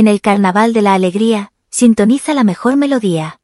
En el carnaval de la alegría, sintoniza la mejor melodía.